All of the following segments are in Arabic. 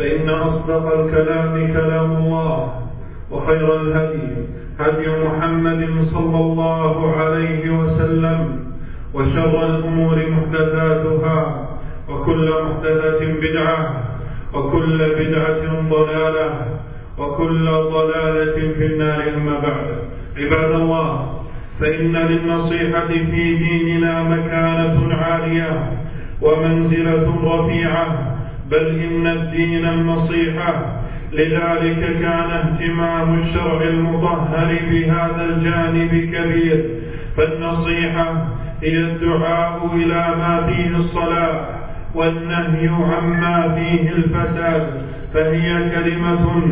فإن أصدق الكلام كلام الله وخير الهدي هدي محمد صلى الله عليه وسلم وشر الأمور محدثاتها وكل محدثة بدعة وكل بدعة ضلالة وكل ضلالة في النار أما بعد. عباد الله فإن للنصيحة في ديننا مكانة عالية ومنزلة رفيعة بل إن الدين النصيحة لذلك كان اهتمام الشرع المطهر بهذا الجانب كبير. فالنصيحة هي الدعاء إلى ما فيه الصلاح والنهي عما فيه الفساد. فهي كلمة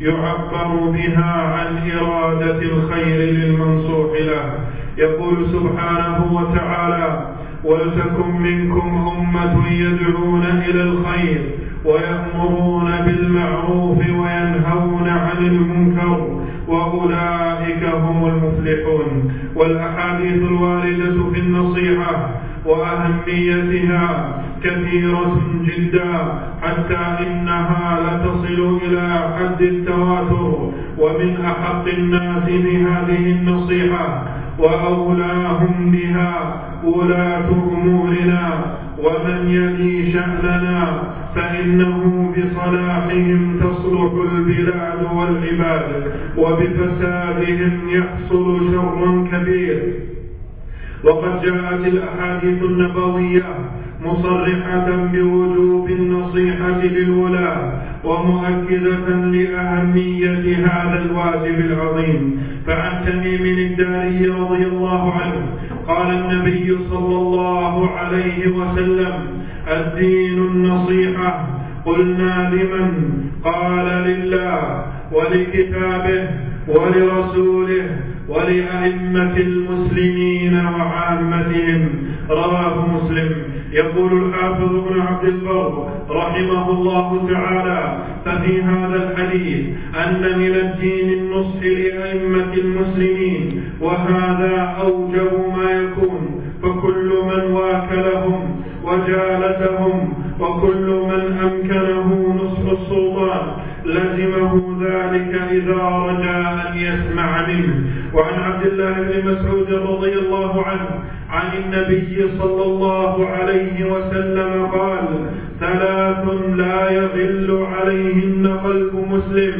يعبر بها عن إرادة الخير للمنصوح له. يقول سبحانه وتعالى ولتكن منكم أمة يدعون إلى الخير ويأمرون بالمعروف وينهون عن المنكر وأولئك هم المفلحون. والأحاديث الواردة في النصيحة وأهميتها كثيرة جدا حتى إنها لتصل إلى حد التواتر. ومن أحق الناس بهذه النصيحة وأولاهم بها ولاة أمورنا ومن يلي شأننا فإنه بصلاحهم تصلح البلاد والعباد وبفسادهم يحصل شر كبير. وقد جاءت الأحاديث النبوية مصرحة بوجوب النصيحة للولاة ومؤكدة لأهمية هذا الواجب العظيم. فعن تميم الداري رضي الله عنه. قال النبي صلى الله عليه وسلم الدين النصيحة. قلنا لمن؟ قال لله ولكتابه ولرسوله. ولأئمة المسلمين وعامتهم. رواه مسلم. يقول الحافظ ابن عبد البر رحمه الله تعالى ففي هذا الحديث أن من الدين النصح لأئمة المسلمين وهذا أوجب ما يكون. فكل من واكلهم وجالسهم وكل من أمكنه نصح السلطان لزمه ذلك إذا رجا وعن عبد الله بن مسعود رضي الله عنه عن النبي صلى الله عليه وسلم قال ثلاث لا يغل عليهن قلب مسلم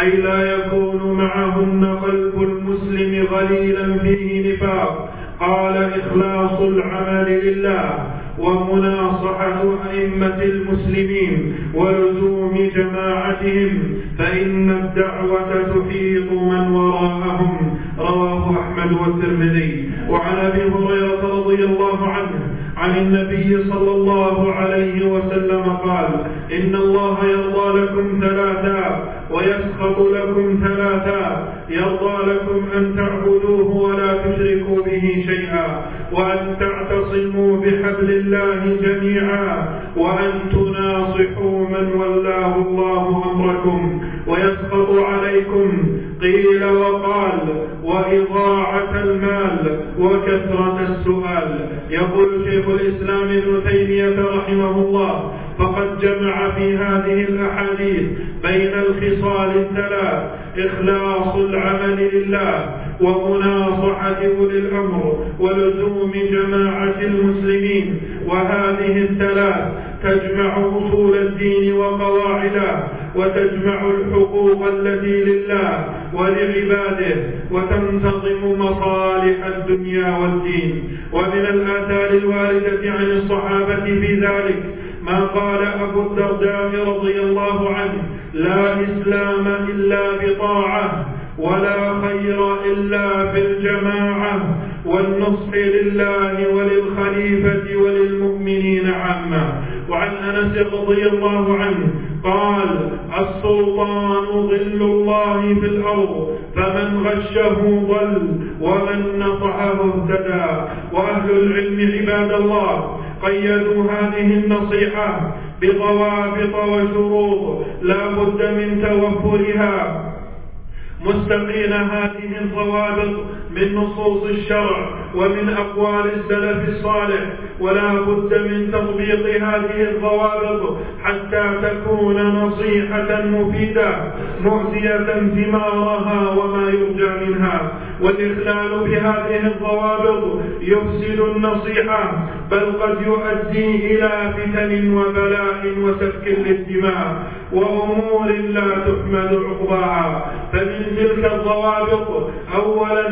أي لا يكون معهن قلب المسلم غليلا فيه نفاق. قال إخلاص العمل لله. ومناصحة أئمة المسلمين ولزوم جماعتهم فإن الدعوة تحيط من وراءهم. رواه أحمد والترمذي. وعن أبي هريرة رضي الله عنه عن النبي صلى الله عليه وسلم قال إن الله يرضى لكم ثلاثا ويسخط لكم ثلاثا. يرضى لكم أن تعبدوه ولا تشركوا به شيئا. وأن تعتصموا بحبل الله جميعا وأن تناصحوا من ولاه الله أمركم ويسقط عليكم قيل وقال وإضاعة المال وكثرة السؤال. يقول شيخ الإسلام ابن تيمية رحمه الله فقد جمع في هذه الأحاديث بين الخصال الثلاث إخلاص العمل لله ومناصحة أولي الأمر ولزوم جماعة المسلمين وهذه الثلاث تجمع أصول الدين وقواعده وتجمع الحقوق التي لله ولعباده وتنتظم مصالح الدنيا والدين. ومن الآثار الواردة عن الصحابة في ذلك ما قال أبو الدرداء رضي الله عنه لا إسلام إلا بطاعة ولا خير إلا في الجماعة والنصح لله وللخليفة وللمؤمنين عامة. وعن أنس رضي الله عنه قال السلطان ظل الله في الأرض فمن غشه ضل ومن نصحه اهتدى. وأهل العلم عباد الله قيدوا هذه النصيحة بضوابط وشروط لا بد من توفرها. مستقين هذه الضوابط من نصوص الشرع. ومن أقوال السلف الصالح ولا بد من تطبيق هذه الضوابط حتى تكون نصيحة مفيدة مؤتية ثمارها وما يرجى منها. والإخلال بهذه الضوابط يفسد النصيحة بل قد يؤدي إلى فتن وبلاء وسفك للدماء وأمور لا تحمد عقباها. فمن تلك الضوابط أولا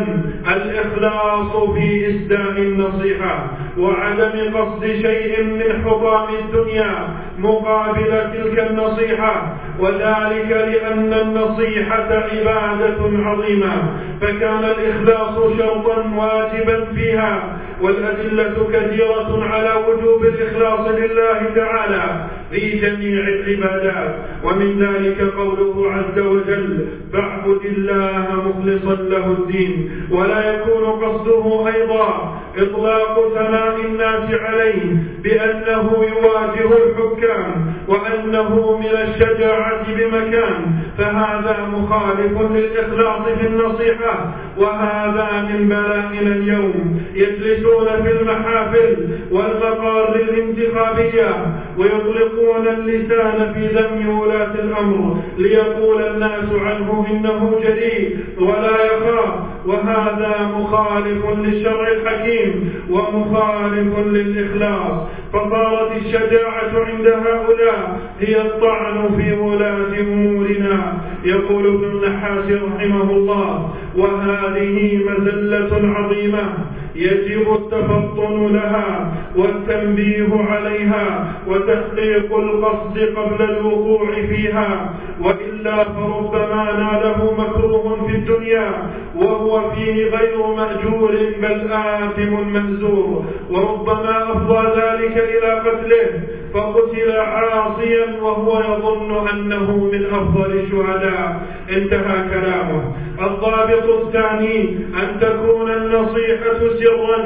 الإخلاص في إسداء النصيحة وعدم قصد شيء من حطام الدنيا مقابل تلك النصيحة وذلك لأن النصيحة عبادة عظيمة فكان الإخلاص شرطا واجبا فيها والأدلة كثيرة على وجوب الإخلاص لله تعالى. في جميع العبادات. ومن ذلك قوله عز وجل فاعبد الله مخلصا له الدين ولا يكون قصده أيضا إطلاق ثناء الناس عليه بأنه يواجه الحكام وأنه من الشجاعة بمكان. فهذا مخالف للإخلاص في النصيحة. وهذا من بلائنا اليوم يجلسون في المحافل والمقار الانتخابية ويطلقون اللسان في ذم ولاة الأمر ليقول الناس عنه إنه جديد ولا يخاف. وهذا مخالف للشرع الحكيم ومخالف للإخلاص. فصارت الشجاعة عند هؤلاء هي الطعن في ولاة أمورنا يقول ابن النحاس رحمه الله. وهذه مزلة عظيمة يجب التفطن لها والتنبيه عليها وتحقيق القصد قبل الوقوع فيها وإلا فربما ناله مكروه في الدنيا وهو فيه غير مأجور بل آثم مهزور وربما أفضى ذلك إلى قتله فقتل عاصيا وهو يظن أنه من أفضل الشهداء انتهى كلامه. الضابط الثاني أن تكون النصيحة سرا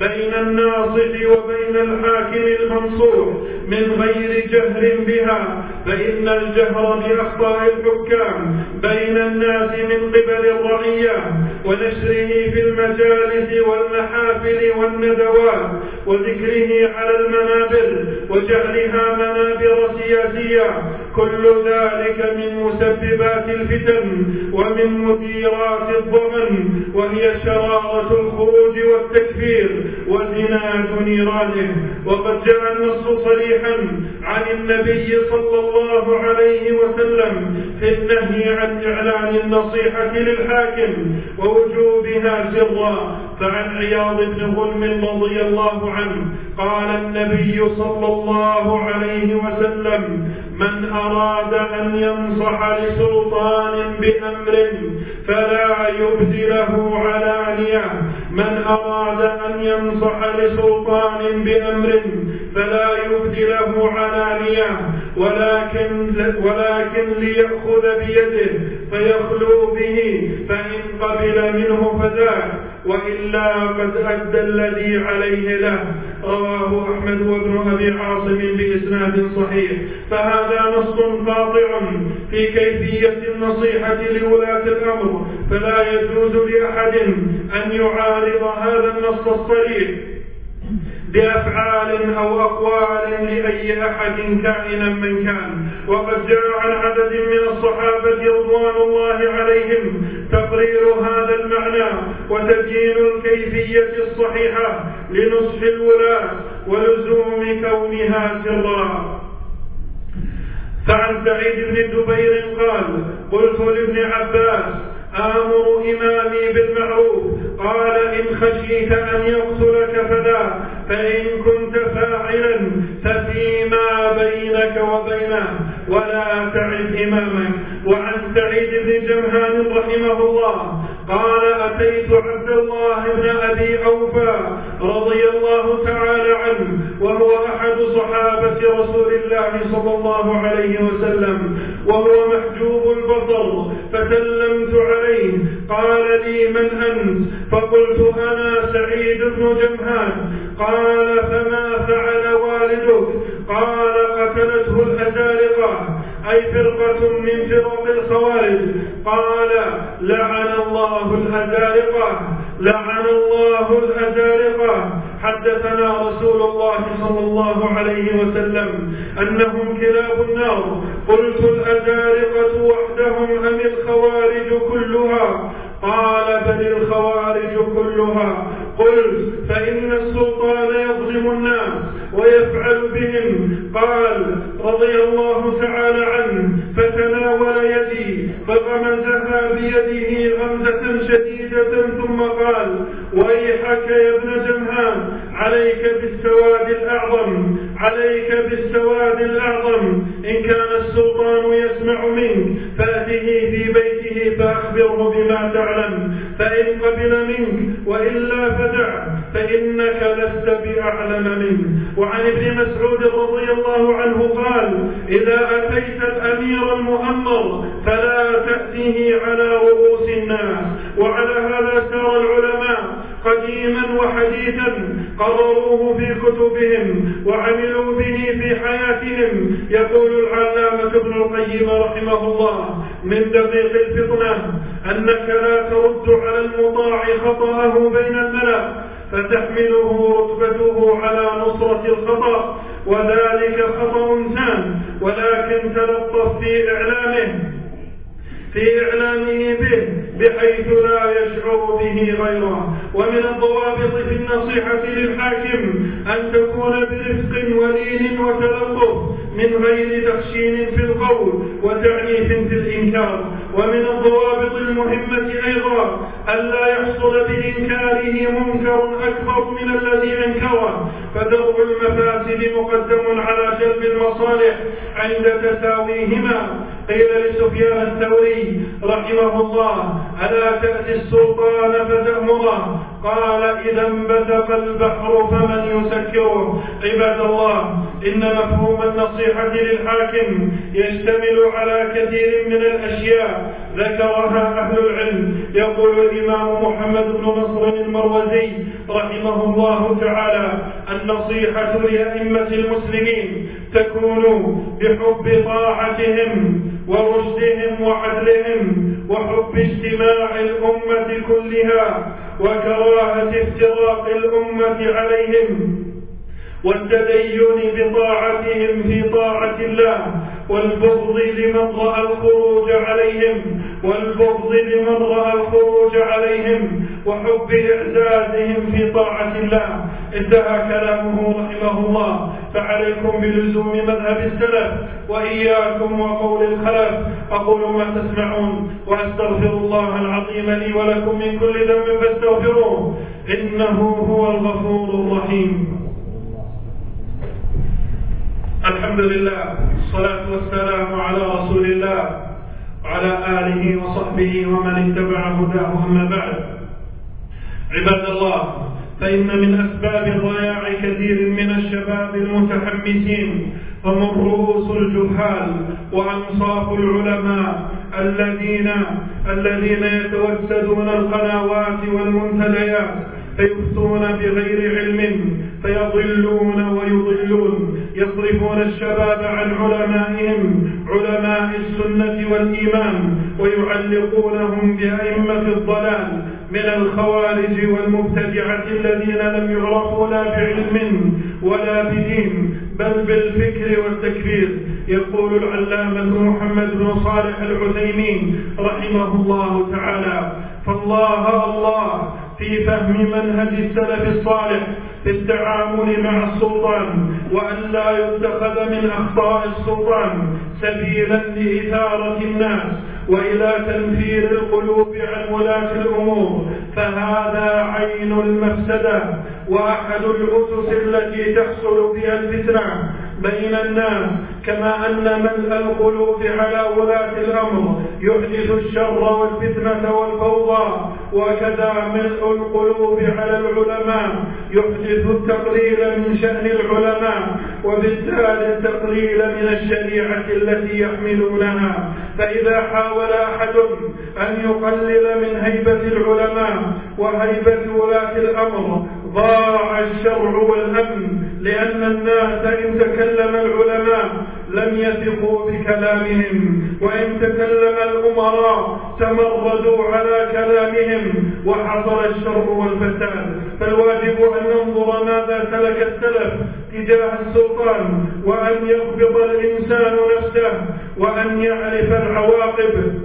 بين الناصح وبين الحاكم المنصوح من غير جهر بها فإن الجهر بأخطاء الحكام بين الناس من قبل الرعية ونشره في المجالس والمحافل والندوات وذكره على المنابر وجعلها منابر سياسية كل ذلك من مسببات الفتن ومن مثيرات الضمن وهي شرارة الخروج والتكفير وزناد نيرانه. وقد جاء النص صريحا عن النبي صلى الله عليه وسلم في النهي عن إعلان النصيحة للحاكم ووجوبها سرا فعن عياض بن غنم رضي الله عنه قال النبي صلى الله عليه وسلم من أراد أن ينصح لسلطان بأمر فلا يبدله علانية. من أراد أن ينصح لسلطان بأمر فلا يبدله علانية. ولكن ولكن ليأخذ بيده فيخلو به فإن قبل منه فذاك. وإلا قد أدى الذي عليه له. رواه أحمد وابن أبي عاصم بإسناد صحيح. فهذا نص قاطع في كيفية النصيحة لولاة الأمر. فلا يجوز لأحد أن يعارض هذا النص الصريح. بأفعال أو أقوال لأي أحد كائنا من كان. وقد جاء عن عدد من الصحابة رضوان الله عليهم تقرير هذا المعنى وتبيين الكيفية الصحيحة لنصح الولاة ولزوم كونها سرا. فعن سعيد بن جبير قال قلت لابن عباس آمر إمامي بالمعروف. قال إن خشيت أن يقتلك فلا فإن كنت فاعلا ففيما بينك وبينه. ولا تعد إمامك. وعن سعيد بن جمهان رحمه الله. قال أتيت عبد الله بن أبي أوفى رضي الله تعالى عنه وهو أحد صحابة رسول الله صلى الله عليه وسلم وهو محجوب البصر. فسلمت عليه. قال لي من أنت؟ فقلت أنا سعيد بن جمهان. قال فما فعل والدك؟ قال قتلته الأزارقة أي فرقة من فرق الخوارج. قال لعن الله الأزارقة لعن الله الأزارقة حدثنا رسول الله صلى الله عليه أنهم كلاب النار. قلت الأزارقة وحدهم أم الخوارج كلها؟ قال بل الخوارج كلها. قلت فإن السلطان يظلم الناس ويفعل بهم. قال رضي الله السلطان يسمع منك. فأته في بيته فأخبره بما تعلم. فإن قبل منك وإلا فدع. فإنك لست بأعلم منه وعن ابن مسعود رضي الله عنه قال إذا أتيت الأمير المؤمر فلا تأتيه على رؤوس الناس. وعلى هذا سار العلماء. قديما وحديثا قرروه في كتبهم. وعملوا به في حياتهم يقول العلامة ابن القيم رحمه الله من دقيق الفطنة أنك لا ترد على المطاع خطأه بين الملأ فتحمله رتبته على نصرة الخطأ وذلك خطأ ثان ولكن تلطف في إعلامه في إعلامه به بحيث لا يشعر به غيره. ومن الضوابط في النصيحة للحاكم أن تكون برفق ولين وتلطف من غير تخشين في القول وتعنيف في الإنكار ومن الضوابط المهمة أيضا ألا يحصل بإنكاره منكر أكبر من الذي أنكره. فدرء المفاسد مقدم على جلب المصالح عند تساويهما. قيل لسفيان الثوري رحمه الله ألا تأتي السلطان فتأمره؟ قال إذا انبثق البحر فمن يسكره؟ عباد الله إن مفهوم النصيحة للحاكم يشتمل على كثير من الأشياء. ذكرها يقول الإمام محمد بن نصر المروزي رحمه الله تعالى النصيحة لأئمة المسلمين تكون بحب طاعتهم ورشدهم وعدلهم وحب اجتماع الأمة كلها وكراهة افتراق الأمة عليهم والتدين بطاعتهم في طاعة الله والبغض لمن رأى الخروج عليهم والبغض لمن رأى الخروج عليهم وحب إعزازهم في طاعة الله. انتهى كلامه رحمه الله. فعليكم بلزوم مذهب السلف وإياكم وقول الخلف. أقول ما تسمعون وأستغفر الله العظيم لي ولكم من كل ذنب فاستغفروه. إنه هو الغفور الرحيم. الحمد لله الصلاة والسلام على رسول الله وعلى آله وصحبه ومن اتبع هداه أما بعد. عباد الله فإن من أسباب ضياع كثير من الشباب المتحمسين هم رؤوس الجهال وأنصاف العلماء الذين الذين يتوسدون القنوات والمنتديات فيفتون بغير علم فيضلون ويضلون يصرفون الشباب عن علمائهم علماء السنة والإيمان ويعلقونهم بأئمة الضلال من الخوارج والمبتدعة الذين لم يعرفوا لا بعلم ولا بدين بل بالفكر والتكفير. يقول العلامة محمد بن صالح العثيمين رحمه الله تعالى فالله الله في فهم منهج السلف الصالح في التعامل مع السلطان وأن لا يتخذ من أخطاء السلطان سبيلا لإثارة الناس وإلى تنفير القلوب عن ولاة الأمور. فهذا عين المفسدة وأحد الأسس التي تحصل بها الفتنة بين الناس كما أن ملء القلوب على ولاة الأمر يحدث الشر والفتنة والفوضى وكذا ملء القلوب على العلماء يحدث التقليل من شأن العلماء. وبالتالي التقليل من الشريعة التي يحملونها. فإذا حاول أحد أن يقلل من هيبة العلماء وهيبة ولاة الأمر ضاع الشرع والأمن لأن الناس إن تكلم العلماء لم يثقوا بكلامهم وإن تكلم الأمراء تمردوا على كلامهم وحصل الشر والفساد. فالواجب أن ننظر ماذا سلك السلف تجاه السلطان وأن يضبط الإنسان نفسه وأن يعرف العواقب.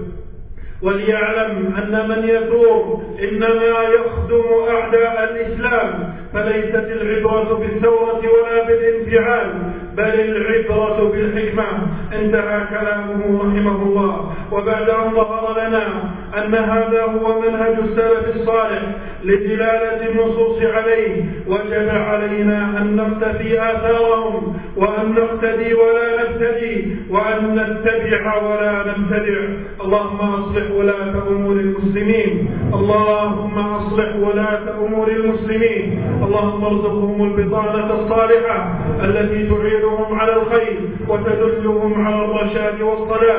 وليعلم أن من يثور إنما يخدم أعداء الإسلام فليست العبرة بالثورة ولا بالانفعال بل العبرة بالحكمة. انتهى كلامه رحمه الله. وبعد أن ظهر لنا أن هذا هو منهج السلف الصالح لدلالة النصوص عليه وجب علينا أن نقتفي آثارهم وأن نقتدي ولا نبتدي وأن نتبع ولا نبتدع. اللهم أصلح ولاة أمور المسلمين. اللهم أصلح ولاة أمور المسلمين. اللهم ارزقهم البطانة الصالحة التي تعينهم على الخير وتدلهم على الرشاد والصلاح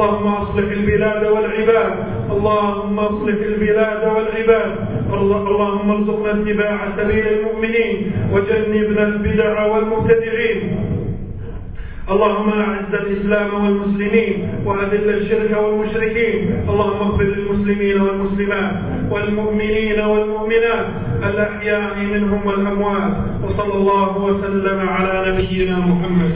اللهم أصلح البلاد والعباد. اللهم اصلح البلاد والعباد. اللهم ارزقنا اتباع سبيل المؤمنين وجنبنا البدع والمبتدعين. اللهم أعز الإسلام والمسلمين وأذل الشرك والمشركين. اللهم اغفر للمسلمين والمسلمات والمؤمنين والمؤمنات الأحياء منهم والأموات. وصلى الله وسلم على نبينا محمد.